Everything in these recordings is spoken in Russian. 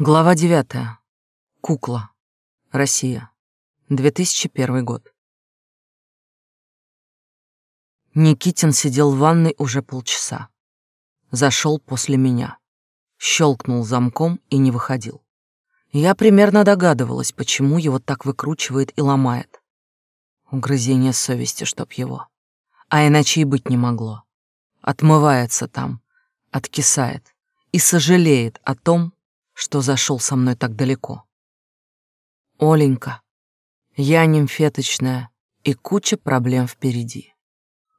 Глава 9. Кукла. Россия. 2001 год. Никитин сидел в ванной уже полчаса. Зашел после меня. Щелкнул замком и не выходил. Я примерно догадывалась, почему его так выкручивает и ломает. Угрызение совести, чтоб его. А иначе и быть не могло. Отмывается там, откисает и сожалеет о том, что зашел со мной так далеко. Оленька, я нимфеточная, и куча проблем впереди.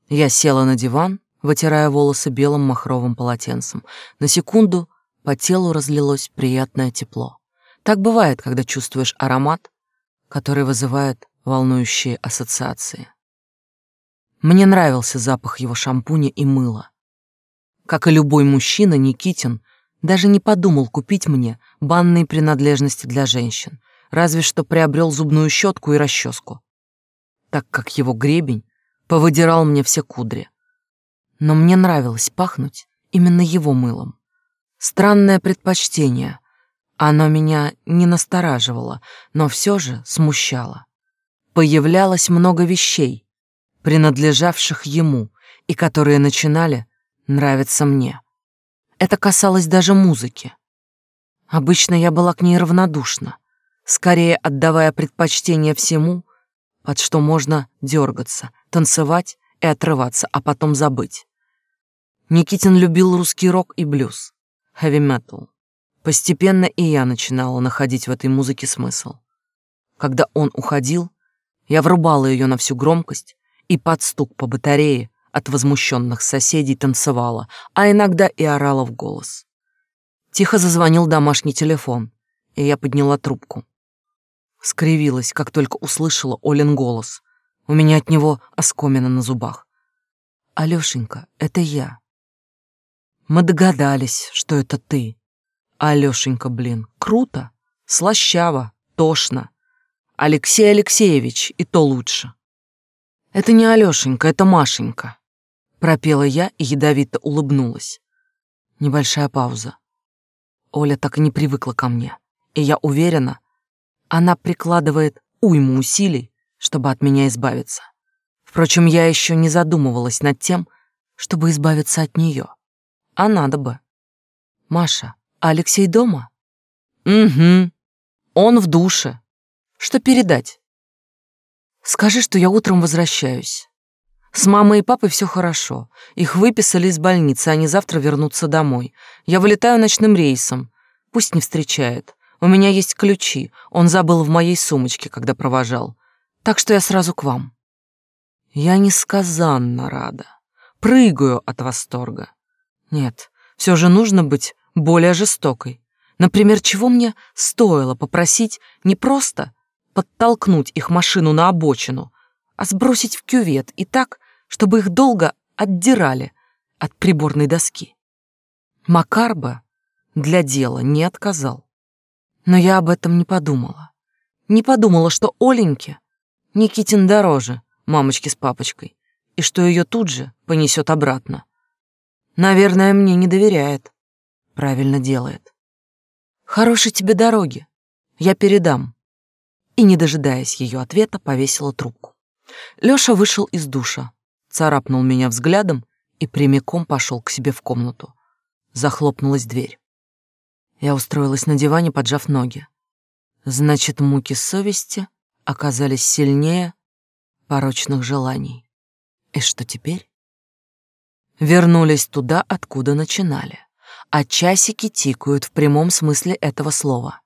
Я села на диван, вытирая волосы белым махровым полотенцем. На секунду по телу разлилось приятное тепло. Так бывает, когда чувствуешь аромат, который вызывает волнующие ассоциации. Мне нравился запах его шампуня и мыла. Как и любой мужчина, Никитин даже не подумал купить мне банные принадлежности для женщин, разве что приобрел зубную щетку и расческу, так как его гребень повыдирал мне все кудри. Но мне нравилось пахнуть именно его мылом. Странное предпочтение. Оно меня не настораживало, но все же смущало. Появлялось много вещей, принадлежавших ему, и которые начинали нравиться мне. Это касалось даже музыки. Обычно я была к ней равнодушна, скорее отдавая предпочтение всему, под что можно дергаться, танцевать и отрываться, а потом забыть. Никитин любил русский рок и блюз, хэви-метал. Постепенно и я начинала находить в этой музыке смысл. Когда он уходил, я врубала ее на всю громкость и под стук по батарее от возмущенных соседей танцевала, а иногда и орала в голос. Тихо зазвонил домашний телефон, и я подняла трубку. Скривилась, как только услышала Олин голос. У меня от него оскомина на зубах. «Алёшенька, это я». Мы догадались, что это ты. Алёшенька, блин, круто, слащаво, тошно. Алексей Алексеевич, и то лучше. Это не Алёшенька, это Машенька. Пропела я и ядовито улыбнулась. Небольшая пауза. Оля так и не привыкла ко мне. И я уверена, она прикладывает уйму усилий, чтобы от меня избавиться. Впрочем, я еще не задумывалась над тем, чтобы избавиться от нее. А надо бы. Маша, Алексей дома? Угу. Он в душе. Что передать? Скажи, что я утром возвращаюсь. С мамой и папой все хорошо. Их выписали из больницы, они завтра вернутся домой. Я вылетаю ночным рейсом. Пусть не встречает. У меня есть ключи. Он забыл в моей сумочке, когда провожал. Так что я сразу к вам. Я несказанно рада. Прыгаю от восторга. Нет, все же нужно быть более жестокой. Например, чего мне стоило попросить не просто подтолкнуть их машину на обочину, а сбросить в кювет и так, чтобы их долго отдирали от приборной доски. Макар бы для дела не отказал. Но я об этом не подумала. Не подумала, что Оленьке Никитин дороже мамочки с папочкой, и что ее тут же понесет обратно. Наверное, мне не доверяет. Правильно делает. Хорошей тебе дороги. Я передам. И, не дожидаясь ее ответа, повесила трубку. Лёша вышел из душа, царапнул меня взглядом и прямиком пошел к себе в комнату. Захлопнулась дверь. Я устроилась на диване, поджав ноги. Значит, муки совести оказались сильнее порочных желаний. И что теперь? Вернулись туда, откуда начинали. А часики тикают в прямом смысле этого слова.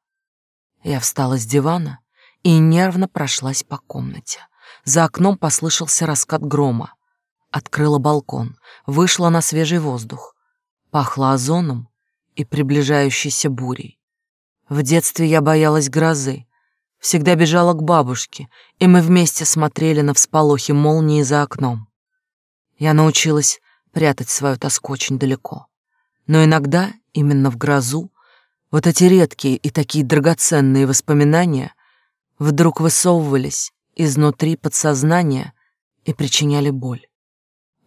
Я встала с дивана и нервно прошлась по комнате. За окном послышался раскат грома. Открыла балкон, вышла на свежий воздух. Пахло озоном и приближающейся бурей. В детстве я боялась грозы, всегда бежала к бабушке, и мы вместе смотрели на всполохи молнии за окном. Я научилась прятать свою тоску очень далеко. Но иногда, именно в грозу, вот эти редкие и такие драгоценные воспоминания вдруг высовывались изнутри подсознания и причиняли боль.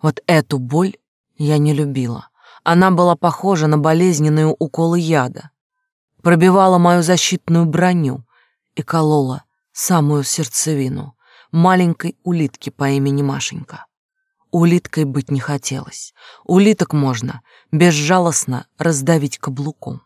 Вот эту боль я не любила. Она была похожа на болезненные уколы яда. пробивала мою защитную броню и колола самую сердцевину маленькой улитки по имени Машенька. Улиткой быть не хотелось. Улиток можно безжалостно раздавить каблуком.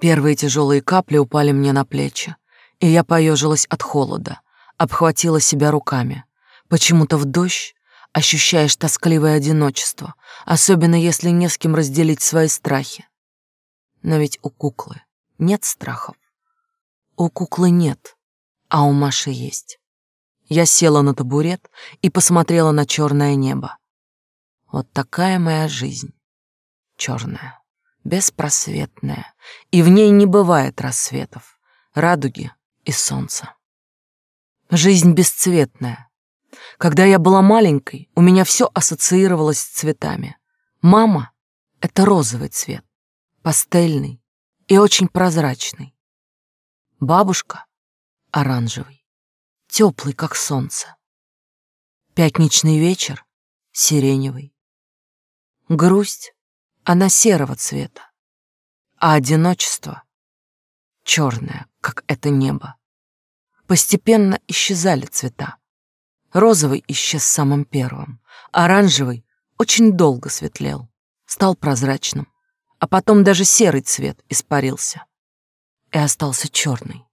Первые тяжелые капли упали мне на плечи, и я поежилась от холода, обхватила себя руками. Почему-то в дождь ощущаешь тоскливое одиночество, особенно если не с кем разделить свои страхи. Но ведь у куклы нет страхов. У куклы нет, а у Маши есть. Я села на табурет и посмотрела на черное небо. Вот такая моя жизнь. Черная, беспросветная, и в ней не бывает рассветов, радуги и солнца. Жизнь бесцветная. Когда я была маленькой, у меня все ассоциировалось с цветами. Мама — это розовый цвет, пастельный и очень прозрачный. Бабушка — оранжевый теплый, как солнце. Пятничный вечер — сиреневый. Грусть, она серого цвета, а одиночество — черное, как это небо. Постепенно исчезали цвета. Розовый исчез самым первым, оранжевый очень долго светлел, стал прозрачным, а потом даже серый цвет испарился и остался черный.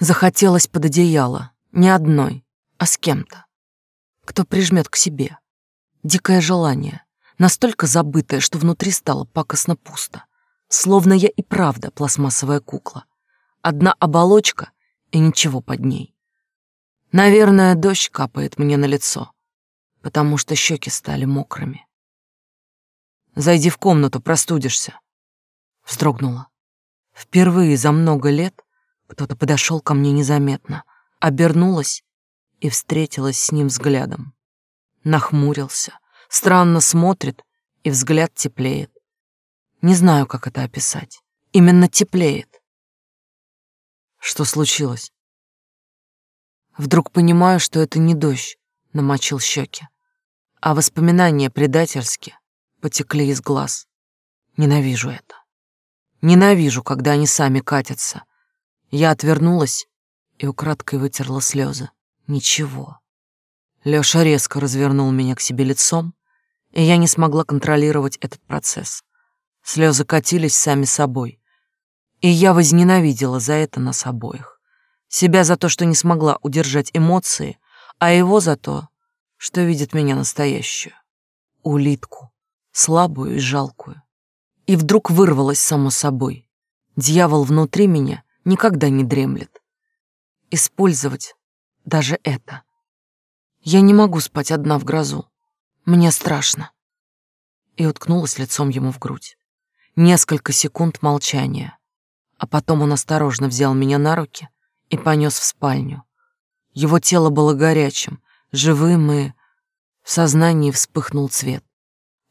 Захотелось под одеяло, не одной, а с кем-то. Кто прижмет к себе. Дикое желание, настолько забытое, что внутри стало пакостно пусто. Словно я и правда пластмассовая кукла. Одна оболочка и ничего под ней. Наверное, дождь капает мне на лицо, потому что щеки стали мокрыми. «Зайди в комнату, простудишься», — вздрогнула. Впервые за много лет кто-то подошел ко мне незаметно, обернулась и встретилась с ним взглядом. Нахмурился, странно смотрит, и взгляд теплеет. Не знаю, как это описать. Именно теплеет. Что случилось? Вдруг понимаю, что это не дождь намочил щеки, а воспоминания предательски потекли из глаз. Ненавижу это. Ненавижу, когда они сами катятся. Я отвернулась и украдкой вытерла слезы. Ничего. Лёша резко развернул меня к себе лицом, и я не смогла контролировать этот процесс. Слезы катились сами собой, и я возненавидела за это нас обоих. Себя за то, что не смогла удержать эмоции, а его за то, что видит меня настоящую. Улитку, слабую и жалкую. И вдруг вырвалось само собой. Дьявол внутри меня никогда не дремлет использовать даже это. Я не могу спать одна в грозу. Мне страшно. И уткнулась лицом ему в грудь. Несколько секунд молчания, а потом он осторожно взял меня на руки и понес в спальню. Его тело было горячим, живым и... В сознании вспыхнул цвет.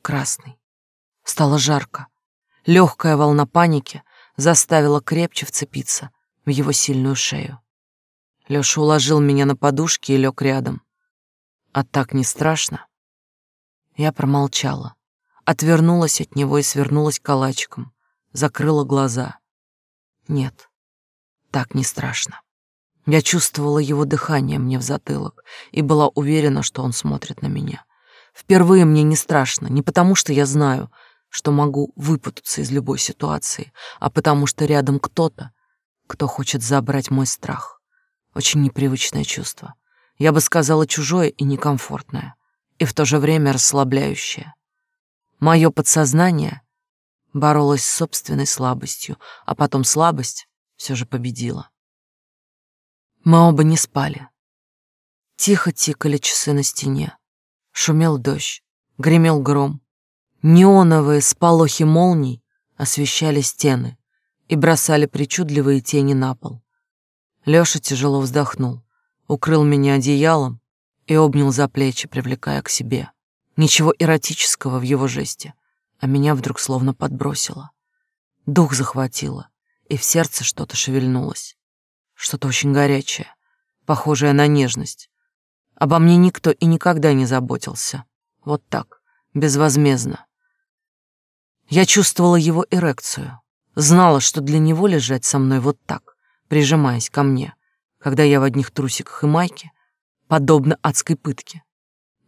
Красный. Стало жарко. Легкая волна паники заставила крепче вцепиться в его сильную шею. Лёша уложил меня на подушке и лег рядом. А так не страшно? Я промолчала, отвернулась от него и свернулась калачиком, закрыла глаза. Нет, так не страшно. Я чувствовала его дыхание мне в затылок и была уверена, что он смотрит на меня. Впервые мне не страшно, не потому что я знаю, что могу выпутаться из любой ситуации, а потому что рядом кто-то, кто хочет забрать мой страх. Очень непривычное чувство. Я бы сказала, чужое и некомфортное, и в то же время расслабляющее. Мое подсознание боролось с собственной слабостью, а потом слабость все же победила. Мы оба не спали. Тихо тикали часы на стене. Шумел дождь, гремел гром. Неоновые сполохи молний освещали стены и бросали причудливые тени на пол. Лёша тяжело вздохнул, укрыл меня одеялом и обнял за плечи, привлекая к себе. Ничего эротического в его жесте, а меня вдруг словно подбросило. Дух захватило, и в сердце что-то шевельнулось. Что-то очень горячее, похожее на нежность. Обо мне никто и никогда не заботился. Вот так, безвозмездно. Я чувствовала его эрекцию, Знала, что для него лежать со мной вот так, прижимаясь ко мне, когда я в одних трусиках и майке, подобно адской пытке.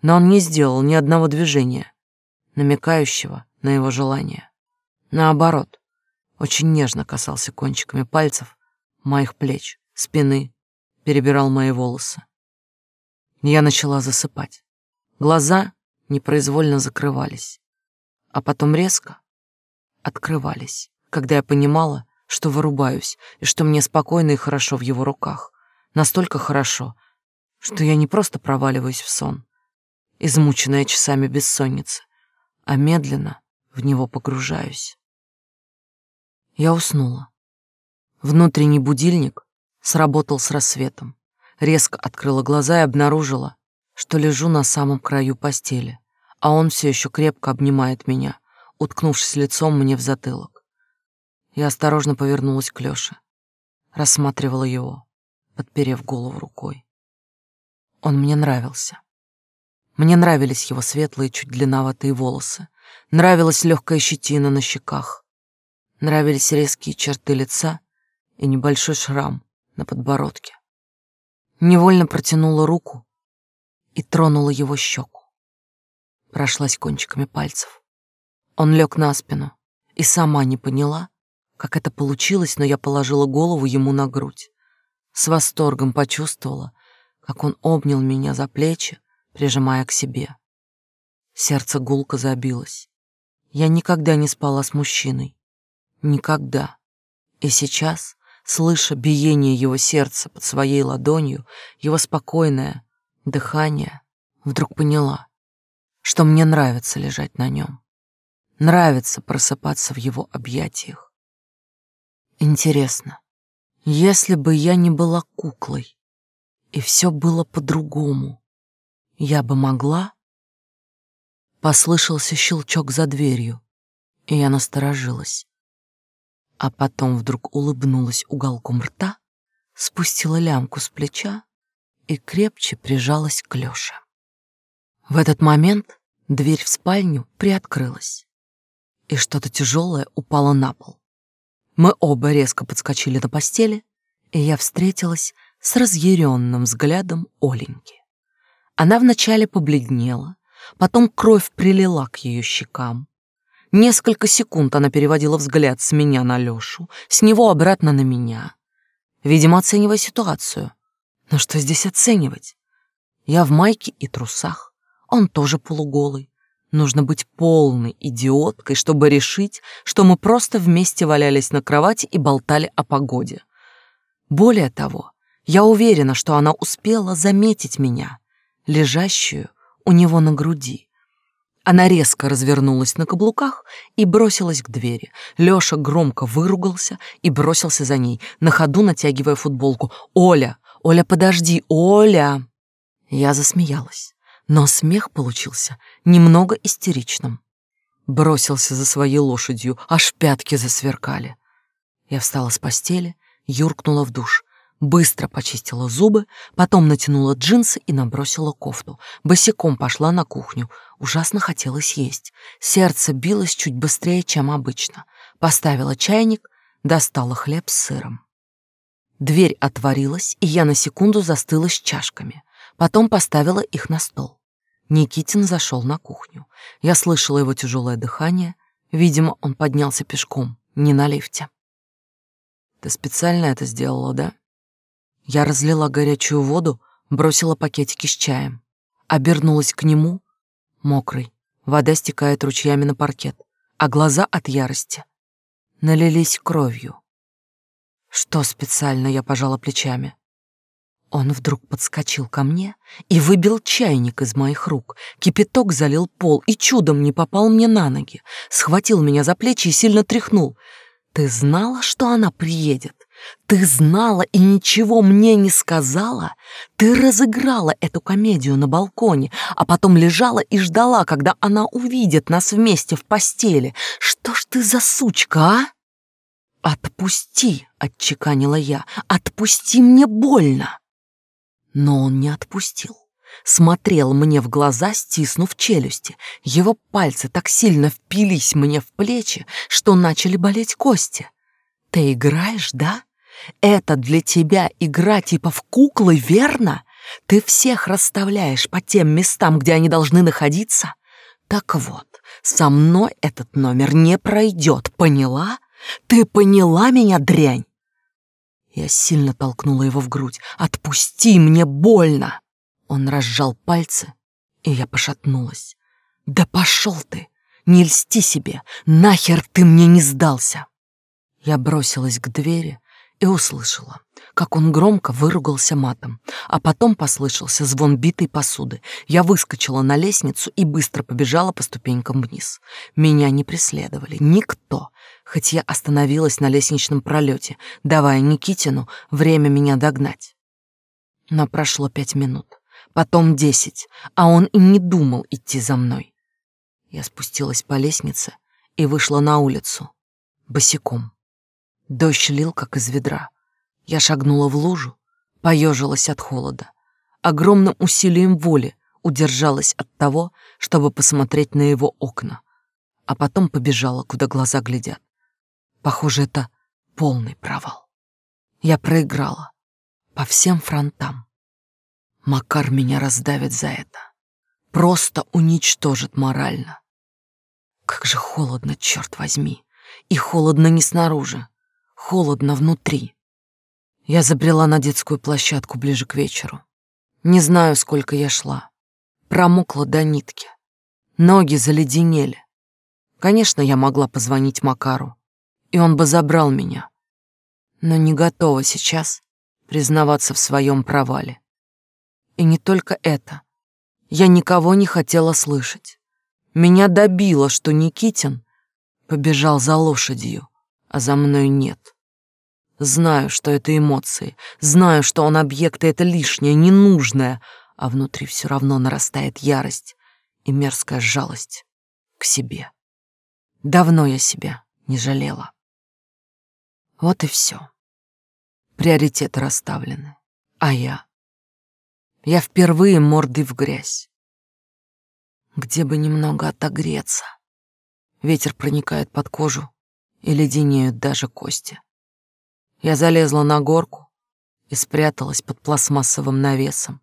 Но он не сделал ни одного движения, намекающего на его желание. Наоборот, очень нежно касался кончиками пальцев моих плеч, спины, перебирал мои волосы. Я начала засыпать. Глаза непроизвольно закрывались, а потом резко открывались, когда я понимала, что вырубаюсь и что мне спокойно и хорошо в его руках. Настолько хорошо, что я не просто проваливаюсь в сон, измученная часами бессонницы, а медленно в него погружаюсь. Я уснула. Внутренний будильник сработал с рассветом. Резко открыла глаза и обнаружила, что лежу на самом краю постели, а он все еще крепко обнимает меня, уткнувшись лицом мне в затылок. Я осторожно повернулась к Лёше, рассматривала его, подперев голову рукой. Он мне нравился. Мне нравились его светлые, чуть длинноватые волосы, нравилась легкая щетина на щеках, нравились резкие черты лица и небольшой шрам на подбородке. Невольно протянула руку и тронула его щеку. Прошлась кончиками пальцев. Он лег на спину и сама не поняла, как это получилось, но я положила голову ему на грудь. С восторгом почувствовала, как он обнял меня за плечи, прижимая к себе. Сердце гулко забилось. Я никогда не спала с мужчиной. Никогда. И сейчас, слыша биение его сердца под своей ладонью, его спокойное дыхание, вдруг поняла, что мне нравится лежать на нем. Нравится просыпаться в его объятиях. Интересно, если бы я не была куклой, и все было по-другому, я бы могла? Послышался щелчок за дверью, и я насторожилась. А потом вдруг улыбнулась уголком рта, спустила лямку с плеча и крепче прижалась к Лёше. В этот момент дверь в спальню приоткрылась, и что-то тяжелое упало на пол. Мы оба резко подскочили на постели, и я встретилась с разъяренным взглядом Оленьки. Она вначале побледнела, потом кровь прилила к ее щекам. Несколько секунд она переводила взгляд с меня на Лешу, с него обратно на меня. Видимо, оценивая ситуацию. Но что здесь оценивать? Я в майке и трусах, он тоже полуголый. Нужно быть полной идиоткой, чтобы решить, что мы просто вместе валялись на кровати и болтали о погоде. Более того, я уверена, что она успела заметить меня, лежащую у него на груди. Она резко развернулась на каблуках и бросилась к двери. Лёша громко выругался и бросился за ней, на ходу натягивая футболку. «Оля! Оля, подожди! Оля!» Я засмеялась но смех получился немного истеричным. Бросился за своей лошадью, аж пятки засверкали. Я встала с постели, юркнула в душ, быстро почистила зубы, потом натянула джинсы и набросила кофту. Босиком пошла на кухню. Ужасно хотелось есть. Сердце билось чуть быстрее, чем обычно. Поставила чайник, достала хлеб с сыром. Дверь отворилась, и я на секунду застыла с чашками. Потом поставила их на стол. Никитин зашел на кухню. Я слышала его тяжелое дыхание. Видимо, он поднялся пешком, не на лифте. Ты специально это сделала, да? Я разлила горячую воду, бросила пакетики с чаем. Обернулась к нему, мокрый. Вода стекает ручьями на паркет, а глаза от ярости налились кровью. Что специально, я пожала плечами. Он вдруг подскочил ко мне и выбил чайник из моих рук. Кипяток залил пол и чудом не попал мне на ноги. Схватил меня за плечи и сильно тряхнул. «Ты знала, что она приедет? Ты знала и ничего мне не сказала? Ты разыграла эту комедию на балконе, а потом лежала и ждала, когда она увидит нас вместе в постели. Что ж ты за сучка, а?» «Отпусти!» — отчеканила я. «Отпусти, мне больно!» Но он не отпустил. Смотрел мне в глаза, стиснув челюсти. Его пальцы так сильно впились мне в плечи, что начали болеть кости. ты играешь, да? Это для тебя игра типа в куклы, верно? Ты всех расставляешь по тем местам, где они должны находиться? Так вот, со мной этот номер не пройдет, поняла? Ты поняла меня, дрянь? Я сильно толкнула его в грудь. «Отпусти, мне больно!» Он разжал пальцы, и я пошатнулась. «Да пошел ты! Не льсти себе! Нахер ты мне не сдался!» Я бросилась к двери и услышала, как он громко выругался матом, а потом послышался звон битой посуды. Я выскочила на лестницу и быстро побежала по ступенькам вниз. Меня не преследовали, никто, хоть я остановилась на лестничном пролете, давая Никитину время меня догнать. Но прошло пять минут, потом десять, а он и не думал идти за мной. Я спустилась по лестнице и вышла на улицу, босиком. Дождь лил, как из ведра. Я шагнула в лужу, поежилась от холода. Огромным усилием воли удержалась от того, чтобы посмотреть на его окна, а потом побежала, куда глаза глядят. Похоже, это полный провал. Я проиграла по всем фронтам. Макар меня раздавит за это. Просто уничтожит морально. Как же холодно, черт возьми. И холодно не снаружи, холодно внутри. Я забрела на детскую площадку ближе к вечеру. Не знаю, сколько я шла. Промокла до нитки. Ноги заледенели. Конечно, я могла позвонить Макару, и он бы забрал меня. Но не готова сейчас признаваться в своем провале. И не только это. Я никого не хотела слышать. Меня добило, что Никитин побежал за лошадью, а за мной нет. Знаю, что это эмоции, знаю, что он объект, и это лишнее, ненужное, а внутри все равно нарастает ярость и мерзкая жалость к себе. Давно я себя не жалела. Вот и все. Приоритеты расставлены. А я? Я впервые мордой в грязь. Где бы немного отогреться. Ветер проникает под кожу и леденеют даже кости. Я залезла на горку и спряталась под пластмассовым навесом.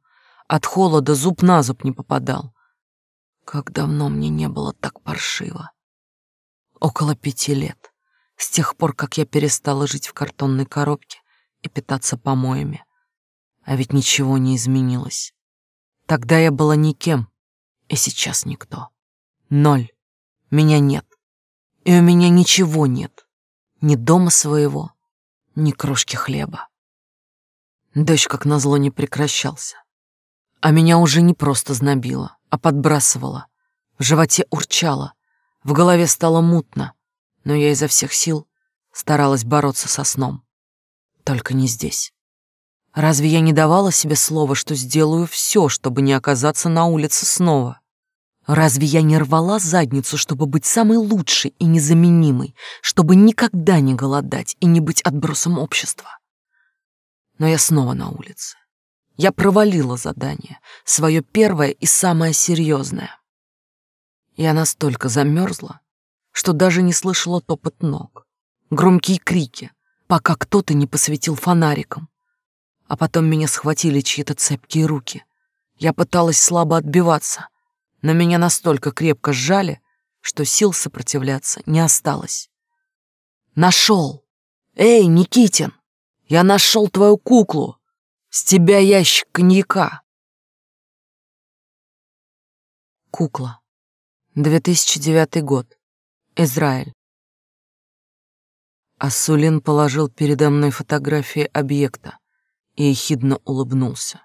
От холода зуб на зуб не попадал. Как давно мне не было так паршиво. Около пяти лет. С тех пор, как я перестала жить в картонной коробке и питаться помоями. А ведь ничего не изменилось. Тогда я была никем, и сейчас никто. Ноль. Меня нет. И у меня ничего нет. Ни дома своего, ни крошки хлеба. Дождь, как назло, не прекращался. А меня уже не просто знобило, а подбрасывало. В животе урчало, в голове стало мутно, но я изо всех сил старалась бороться со сном. Только не здесь. Разве я не давала себе слова, что сделаю все, чтобы не оказаться на улице снова? Разве я не рвала задницу, чтобы быть самой лучшей и незаменимой, чтобы никогда не голодать и не быть отбросом общества? Но я снова на улице. Я провалила задание, свое первое и самое серьезное. Я настолько замерзла, что даже не слышала топот ног, громкие крики, пока кто-то не посветил фонариком. А потом меня схватили чьи-то цепкие руки. Я пыталась слабо отбиваться — но меня настолько крепко сжали, что сил сопротивляться не осталось. Нашел! Эй, Никитин! Я нашел твою куклу! С тебя ящик коньяка! Кукла. 2009 год. Израиль. Асулин положил передо мной фотографии объекта и ехидно улыбнулся.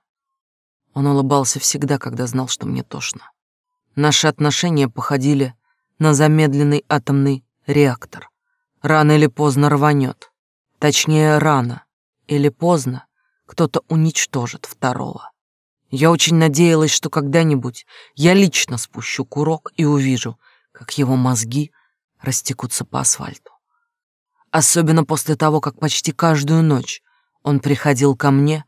Он улыбался всегда, когда знал, что мне тошно. Наши отношения походили на замедленный атомный реактор. Рано или поздно рванет. Точнее, рано или поздно кто-то уничтожит второго. Я очень надеялась, что когда-нибудь я лично спущу курок и увижу, как его мозги растекутся по асфальту. Особенно после того, как почти каждую ночь он приходил ко мне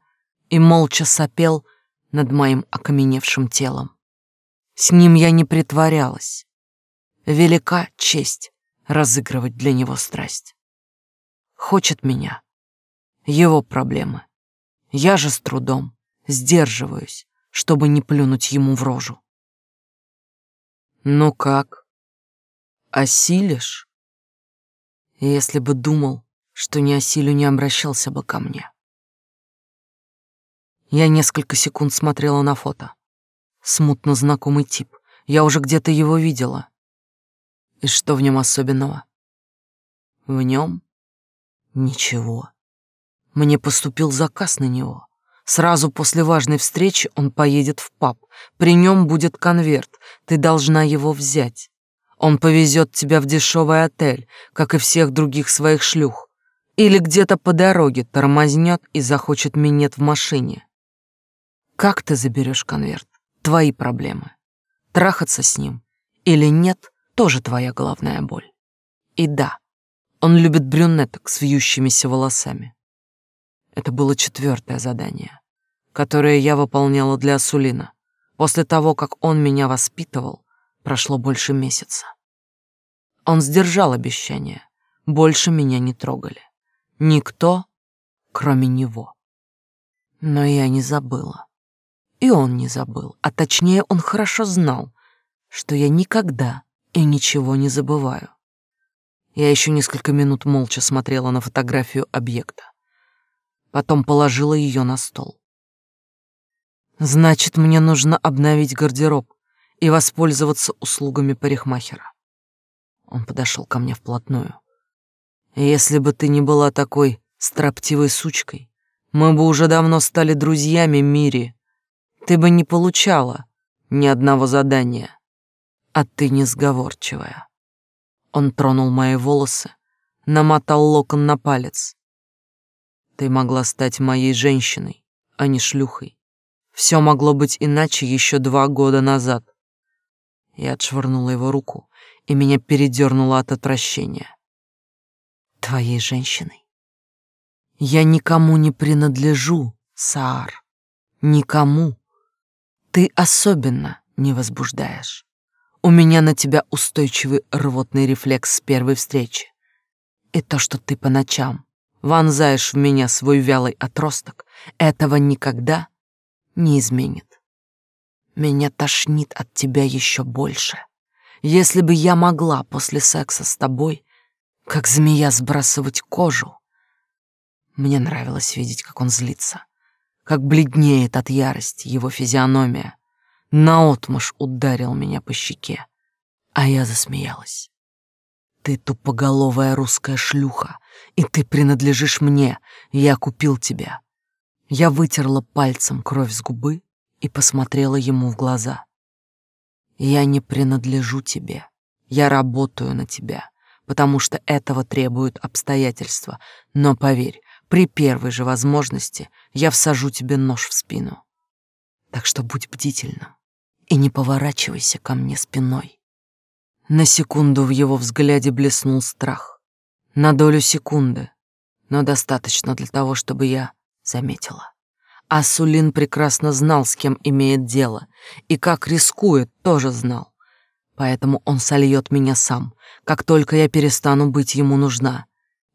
и молча сопел над моим окаменевшим телом. С ним я не притворялась. Велика честь разыгрывать для него страсть. хочет меня. Его проблемы. Я же с трудом сдерживаюсь, чтобы не плюнуть ему в рожу. Ну как? Осилишь? Если бы думал, что не осилю, не обращался бы ко мне. Я несколько секунд смотрела на фото. Смутно знакомый тип. Я уже где-то его видела. И что в нем особенного? В нем ничего. Мне поступил заказ на него. Сразу после важной встречи он поедет в паб. При нем будет конверт. Ты должна его взять. Он повезет тебя в дешевый отель, как и всех других своих шлюх. Или где-то по дороге тормознет и захочет минет в машине. Как ты заберешь конверт? Твои проблемы. Трахаться с ним или нет, тоже твоя головная боль. И да, он любит брюнеток с вьющимися волосами. Это было четвертое задание, которое я выполняла для Асулина. После того, как он меня воспитывал, прошло больше месяца. Он сдержал обещание. Больше меня не трогали. Никто, кроме него. Но я не забыла. И он не забыл, а точнее он хорошо знал, что я никогда и ничего не забываю. Я еще несколько минут молча смотрела на фотографию объекта потом положила ее на стол. Значит, мне нужно обновить гардероб и воспользоваться услугами парикмахера. Он подошел ко мне вплотную. Если бы ты не была такой строптивой сучкой, мы бы уже давно стали друзьями, Мири. Ты бы не получала ни одного задания, а ты несговорчивая. Он тронул мои волосы, намотал локон на палец, ты могла стать моей женщиной, а не шлюхой. Все могло быть иначе еще два года назад. Я отшвырнула его руку, и меня передернуло от отвращения. Твоей женщиной? Я никому не принадлежу, Саар. Никому. Ты особенно не возбуждаешь. У меня на тебя устойчивый рвотный рефлекс с первой встречи. И то, что ты по ночам вонзаешь в меня свой вялый отросток, этого никогда не изменит. Меня тошнит от тебя еще больше. Если бы я могла после секса с тобой, как змея, сбрасывать кожу. Мне нравилось видеть, как он злится, как бледнеет от ярости его физиономия. Наотмашь ударил меня по щеке, а я засмеялась. Ты тупоголовая русская шлюха, и ты принадлежишь мне. Я купил тебя. Я вытерла пальцем кровь с губы и посмотрела ему в глаза. Я не принадлежу тебе. Я работаю на тебя, потому что этого требуют обстоятельства. Но поверь, при первой же возможности я всажу тебе нож в спину. Так что будь бдительным и не поворачивайся ко мне спиной. На секунду в его взгляде блеснул страх. На долю секунды, но достаточно для того, чтобы я заметила. А Сулин прекрасно знал, с кем имеет дело, и как рискует, тоже знал. Поэтому он сольет меня сам, как только я перестану быть ему нужна.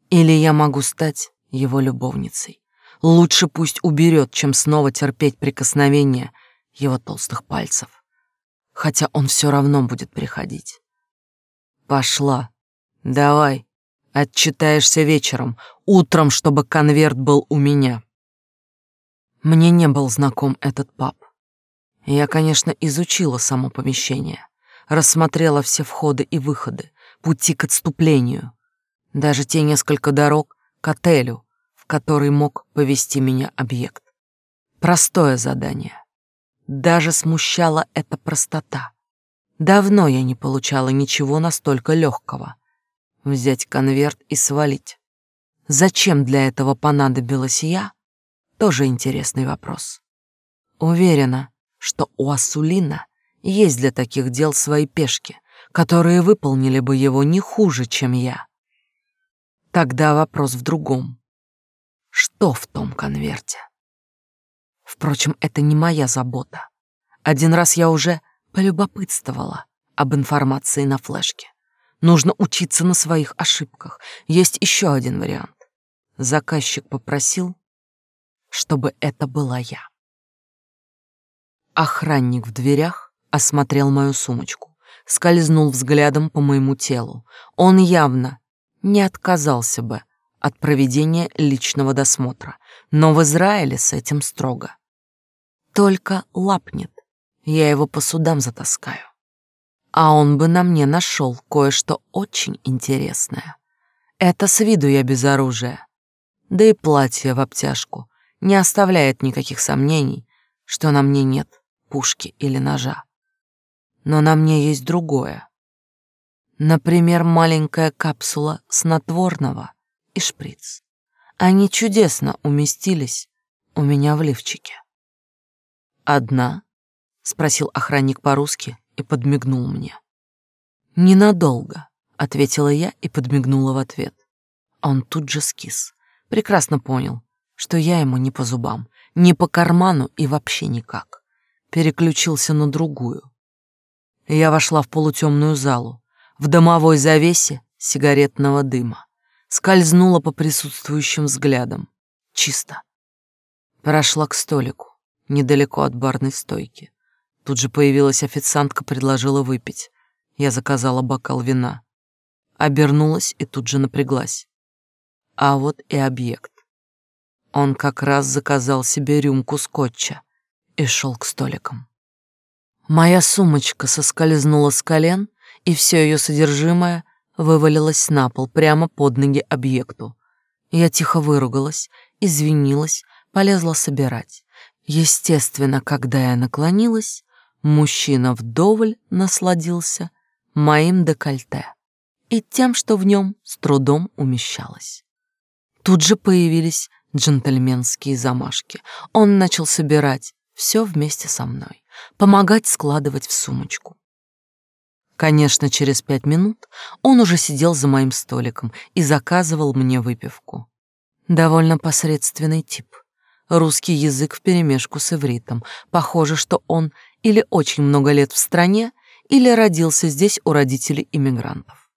Или я могу стать его любовницей. Лучше пусть уберет, чем снова терпеть прикосновение его толстых пальцев. Хотя он все равно будет приходить. Пошла. Давай. Отчитаешься вечером, утром, чтобы конверт был у меня. Мне не был знаком этот паб. Я, конечно, изучила само помещение, рассмотрела все входы и выходы, пути к отступлению, даже те несколько дорог к отелю, в который мог повести меня объект. Простое задание. Даже смущала эта простота. Давно я не получала ничего настолько легкого. Взять конверт и свалить. Зачем для этого понадобилась я? Тоже интересный вопрос. Уверена, что у Асулина есть для таких дел свои пешки, которые выполнили бы его не хуже, чем я. Тогда вопрос в другом. Что в том конверте? Впрочем, это не моя забота. Один раз я уже Полюбопытствовала об информации на флешке. Нужно учиться на своих ошибках. Есть еще один вариант. заказчик попросил, чтобы это была я. Охранник в дверях осмотрел мою сумочку, скользнул взглядом по моему телу. Он явно не отказался бы от проведения личного досмотра, но в Израиле с этим строго. Только лапнет, я его по судам затаскаю. А он бы на мне нашел кое-что очень интересное. Это с виду я без оружия. Да и платье в обтяжку не оставляет никаких сомнений, что на мне нет пушки или ножа. Но на мне есть другое. Например, маленькая капсула снотворного и шприц. Они чудесно уместились у меня в лифчике. «Одна?» — спросил охранник по-русски и подмигнул мне. «Ненадолго», — ответила я и подмигнула в ответ. Он тут же скис. Прекрасно понял, что я ему не по зубам, не по карману и вообще никак. Переключился на другую. Я вошла в полутемную залу, в домовой завесе сигаретного дыма. Скользнула по присутствующим взглядам. Чисто. Прошла к столику, недалеко от барной стойки. Тут же появилась официантка, предложила выпить. Я заказала бокал вина. Обернулась и тут же напряглась. А вот и объект. Он как раз заказал себе рюмку скотча и шел к столикам. Моя сумочка соскользнула с колен, и все ее содержимое вывалилось на пол прямо под ноги объекту. Я тихо выругалась, извинилась, полезла собирать. Естественно, когда я наклонилась, Мужчина вдоволь насладился моим декольте и тем, что в нем с трудом умещалось. Тут же появились джентльменские замашки. Он начал собирать все вместе со мной, помогать складывать в сумочку. Конечно, через пять минут он уже сидел за моим столиком и заказывал мне выпивку. Довольно посредственный тип. Русский язык вперемешку с ивритом. Похоже, что он или очень много лет в стране, или родился здесь у родителей иммигрантов.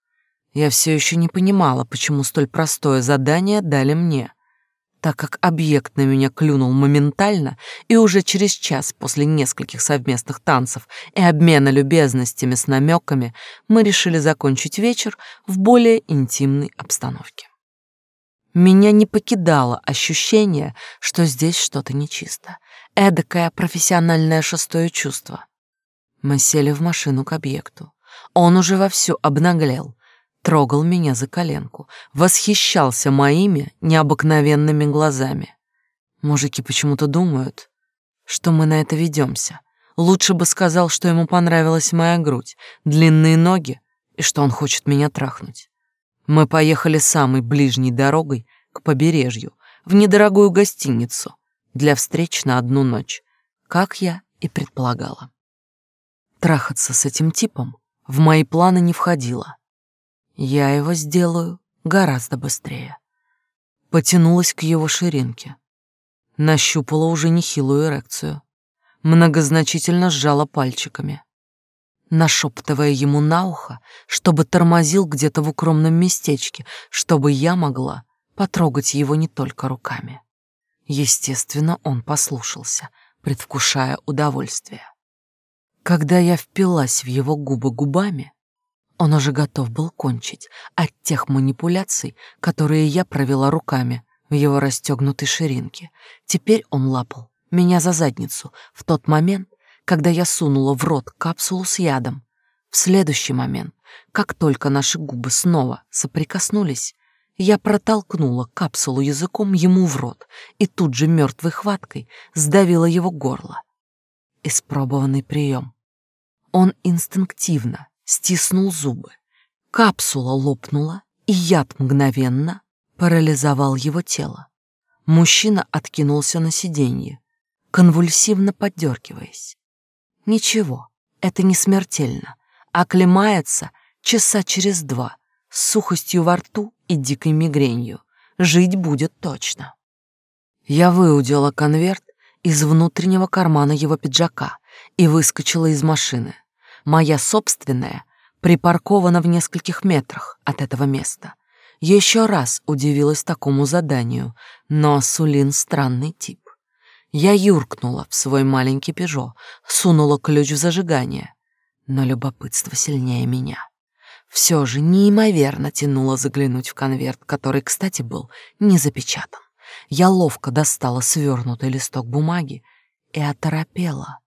Я все еще не понимала, почему столь простое задание дали мне, так как объект на меня клюнул моментально, и уже через час после нескольких совместных танцев и обмена любезностями с намеками мы решили закончить вечер в более интимной обстановке. Меня не покидало ощущение, что здесь что-то нечисто. Эдакое профессиональное шестое чувство. Мы сели в машину к объекту. Он уже вовсю обнаглел, трогал меня за коленку, восхищался моими необыкновенными глазами. Мужики почему-то думают, что мы на это ведемся. Лучше бы сказал, что ему понравилась моя грудь, длинные ноги и что он хочет меня трахнуть. Мы поехали самой ближней дорогой к побережью, в недорогую гостиницу, для встреч на одну ночь, как я и предполагала. Трахаться с этим типом в мои планы не входило. Я его сделаю гораздо быстрее. Потянулась к его ширинке. Нащупала уже нехилую эрекцию. Многозначительно сжала пальчиками. Нашептывая ему на ухо, чтобы тормозил где-то в укромном местечке, чтобы я могла потрогать его не только руками. Естественно, он послушался, предвкушая удовольствие. Когда я впилась в его губы губами, он уже готов был кончить от тех манипуляций, которые я провела руками в его расстегнутой ширинке. Теперь он лапал меня за задницу в тот момент, когда я сунула в рот капсулу с ядом. В следующий момент, как только наши губы снова соприкоснулись, я протолкнула капсулу языком ему в рот и тут же мертвой хваткой сдавила его горло. Испробованный прием. Он инстинктивно стиснул зубы. Капсула лопнула, и яд мгновенно парализовал его тело. Мужчина откинулся на сиденье, конвульсивно поддергиваясь. Ничего, это не смертельно. Оклемается часа через два, с сухостью во рту и дикой мигренью. Жить будет точно. Я выудила конверт из внутреннего кармана его пиджака и выскочила из машины. Моя собственная припаркована в нескольких метрах от этого места. Еще раз удивилась такому заданию, но Сулин странный тип. Я юркнула в свой маленький пижо, сунула ключ в зажигание, но любопытство сильнее меня. Все же неимоверно тянуло заглянуть в конверт, который, кстати, был не запечатан. Я ловко достала свернутый листок бумаги и оторопела.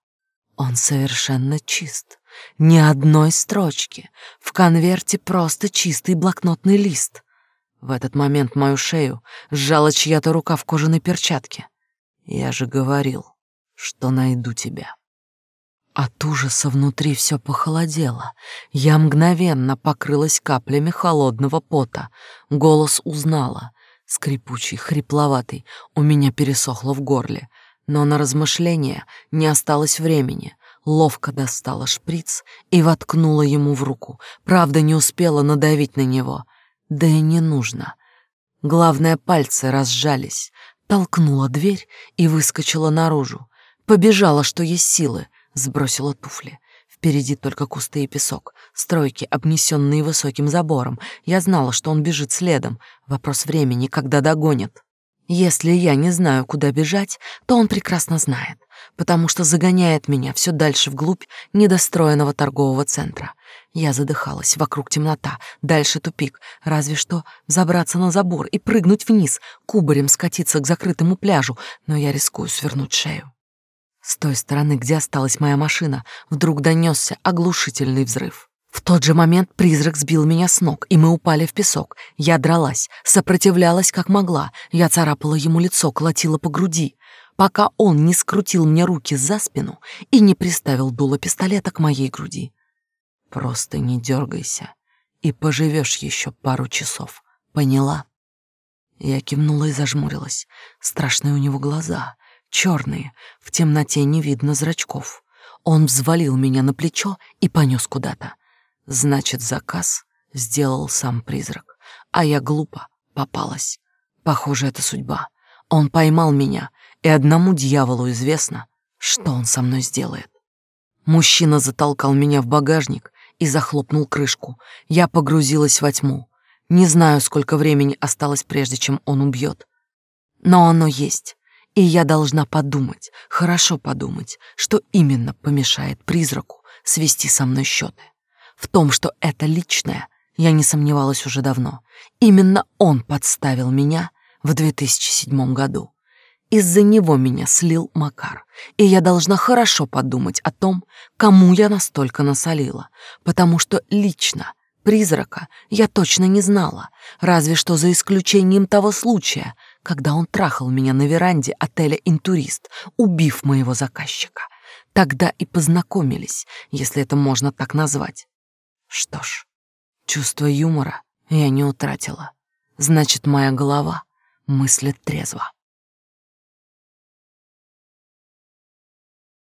Он совершенно чист. Ни одной строчки. В конверте просто чистый блокнотный лист. В этот момент мою шею сжала чья-то рука в кожаной перчатке. Я же говорил, что найду тебя. От ужаса внутри все похолодело. Я мгновенно покрылась каплями холодного пота. Голос узнала. Скрипучий, хрипловатый, у меня пересохло в горле. Но на размышления не осталось времени. Ловко достала шприц и воткнула ему в руку. Правда, не успела надавить на него. Да и не нужно. Главное, пальцы разжались. Толкнула дверь и выскочила наружу. Побежала, что есть силы. Сбросила туфли. Впереди только кусты и песок, стройки, обнесенные высоким забором. Я знала, что он бежит следом. Вопрос времени, когда догонит. Если я не знаю, куда бежать, то он прекрасно знает, потому что загоняет меня все дальше вглубь недостроенного торгового центра. Я задыхалась, вокруг темнота, дальше тупик, разве что забраться на забор и прыгнуть вниз, кубарем скатиться к закрытому пляжу, но я рискую свернуть шею. С той стороны, где осталась моя машина, вдруг донесся оглушительный взрыв. В тот же момент призрак сбил меня с ног, и мы упали в песок. Я дралась, сопротивлялась как могла. Я царапала ему лицо, колотила по груди, пока он не скрутил мне руки за спину и не приставил дуло пистолета к моей груди. Просто не дергайся, и поживешь еще пару часов. Поняла? Я кивнула и зажмурилась. Страшные у него глаза, черные, в темноте не видно зрачков. Он взвалил меня на плечо и понес куда-то. Значит, заказ сделал сам призрак, а я глупо попалась. Похоже, это судьба. Он поймал меня, и одному дьяволу известно, что он со мной сделает. Мужчина затолкал меня в багажник и захлопнул крышку. Я погрузилась во тьму. Не знаю, сколько времени осталось, прежде чем он убьет. Но оно есть, и я должна подумать, хорошо подумать, что именно помешает призраку свести со мной счеты. В том, что это личное, я не сомневалась уже давно. Именно он подставил меня в 2007 году. Из-за него меня слил Макар, и я должна хорошо подумать о том, кому я настолько насолила, потому что лично призрака я точно не знала, разве что за исключением того случая, когда он трахал меня на веранде отеля «Интурист», убив моего заказчика. Тогда и познакомились, если это можно так назвать. Что ж, чувство юмора я не утратила. Значит, моя голова мыслит трезво.